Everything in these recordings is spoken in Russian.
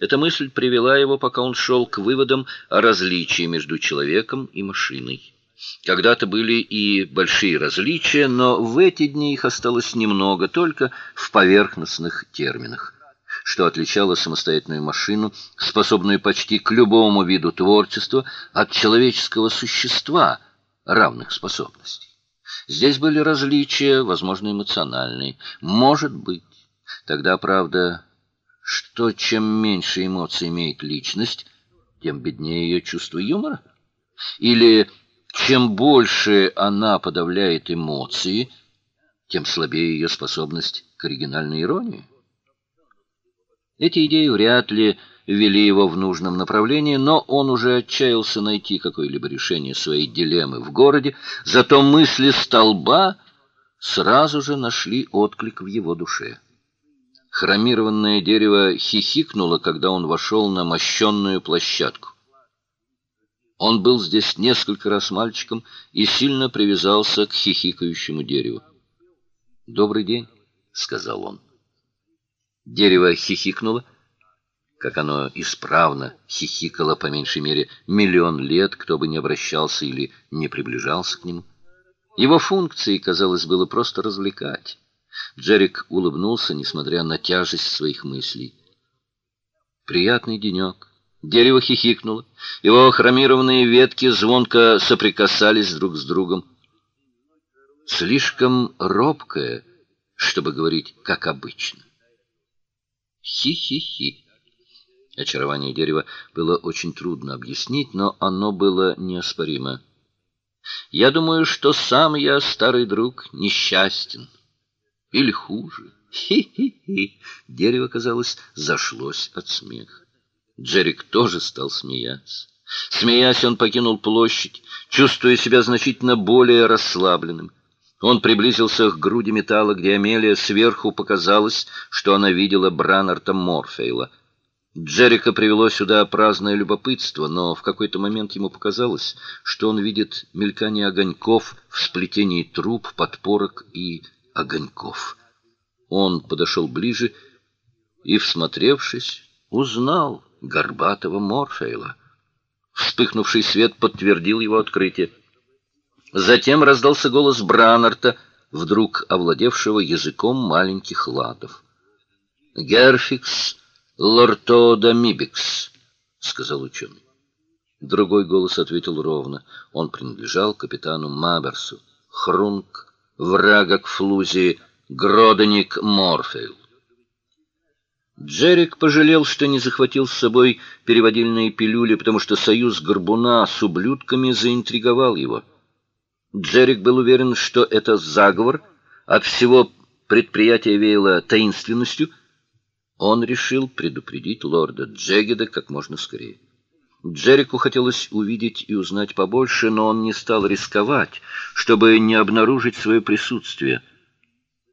Эта мысль привела его, пока он шел к выводам о различии между человеком и машиной. Когда-то были и большие различия, но в эти дни их осталось немного, только в поверхностных терминах. Что отличало самостоятельную машину, способную почти к любому виду творчества, от человеческого существа равных способностей. Здесь были различия, возможно, эмоциональные. Может быть. Тогда, правда, что чем меньше эмоций имеет личность, тем беднее ее чувство юмора? Или чем больше она подавляет эмоции, тем слабее ее способность к оригинальной иронии. Эти идеи вряд ли вели его в нужном направлении, но он уже отчаялся найти какое-либо решение своей дилеммы в городе, зато мысли столба сразу же нашли отклик в его душе. Хромированное дерево хихикнуло, когда он вошел на мощенную площадку. Он был здесь несколько раз мальчиком и сильно привязался к хихикающему дереву. "Добрый день", сказал он. Дерево хихикнуло, как оно исправно хихикало по меньшей мере миллион лет, кто бы ни обращался или не приближался к нему. Его функцией, казалось, было просто развлекать. Джерик улыбнулся, несмотря на тяжесть своих мыслей. Приятный денек. Дерево хихикнуло. Его хромированные ветки звонко соприкасались друг с другом. Слишком робкое, чтобы говорить как обычно. Хи-хи-хи. Очарование дерева было очень трудно объяснить, но оно было неоспоримо. Я думаю, что сам я, старый друг, несчастен. Или хуже. Хи-хи-хи. Дерево, казалось, зашлось от смеха. Джерик тоже стал смеяться. Смеясь, он покинул площадь, чувствуя себя значительно более расслабленным. Он приблизился к груди металла, где Амелия сверху показалось, что она видела Бранарта Морфейла. Джерика привело сюда праздное любопытство, но в какой-то момент ему показалось, что он видит мелькание огоньков в сплетении труб, подпорок и огоньков. Он подошел ближе и, всмотревшись, узнал горбатого Морфейла. Вспыхнувший свет подтвердил его открытие. Затем раздался голос Бранарта, вдруг овладевшего языком маленьких латов. «Герфикс лортодомибикс», — сказал ученый. Другой голос ответил ровно. Он принадлежал капитану Маберсу. Хрунг, врага к флузе, Гроденик Морфейл. Джерик пожалел, что не захватил с собой переводильные пилюли, потому что союз горбуна с ублюдками заинтриговал его. Джерик был уверен, что это заговор, от всего предприятия веяло таинственностью. Он решил предупредить лорда Джегеда как можно скорее. Джерику хотелось увидеть и узнать побольше, но он не стал рисковать, чтобы не обнаружить свое присутствие.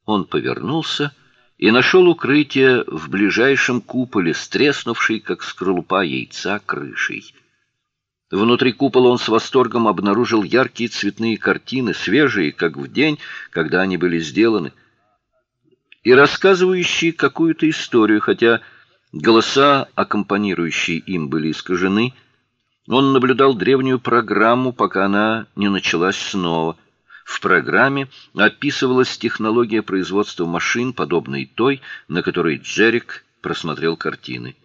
Он повернулся и нашел укрытие в ближайшем куполе, стреснувшей, как скорлупа яйца, крышей. Внутри купола он с восторгом обнаружил яркие цветные картины, свежие, как в день, когда они были сделаны, и рассказывающие какую-то историю, хотя голоса, аккомпанирующие им, были искажены. Он наблюдал древнюю программу, пока она не началась снова — в программе описывалась технология производства машин, подобной той, на которой Джерик просмотрел картины.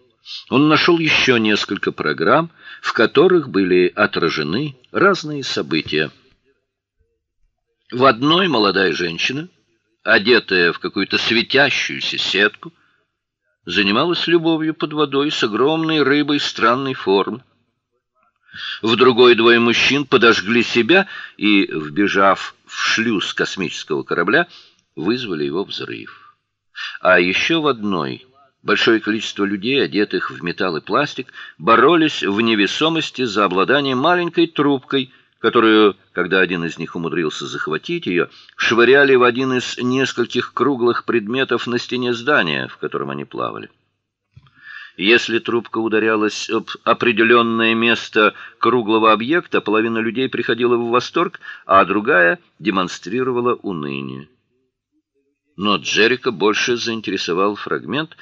Он нашел еще несколько программ, в которых были отражены разные события. В одной молодая женщина, одетая в какую-то светящуюся сетку, занималась любовью под водой с огромной рыбой странной формы. В другой двое мужчин подожгли себя и, вбежав в шлюз космического корабля, вызвали его взрыв. А еще в одной большое количество людей, одетых в металл и пластик, боролись в невесомости за обладание маленькой трубкой, которую, когда один из них умудрился захватить ее, швыряли в один из нескольких круглых предметов на стене здания, в котором они плавали. Если трубка ударялась об определенное место круглого объекта, половина людей приходила в восторг, а другая демонстрировала уныние. Но Джерика больше заинтересовал фрагмент,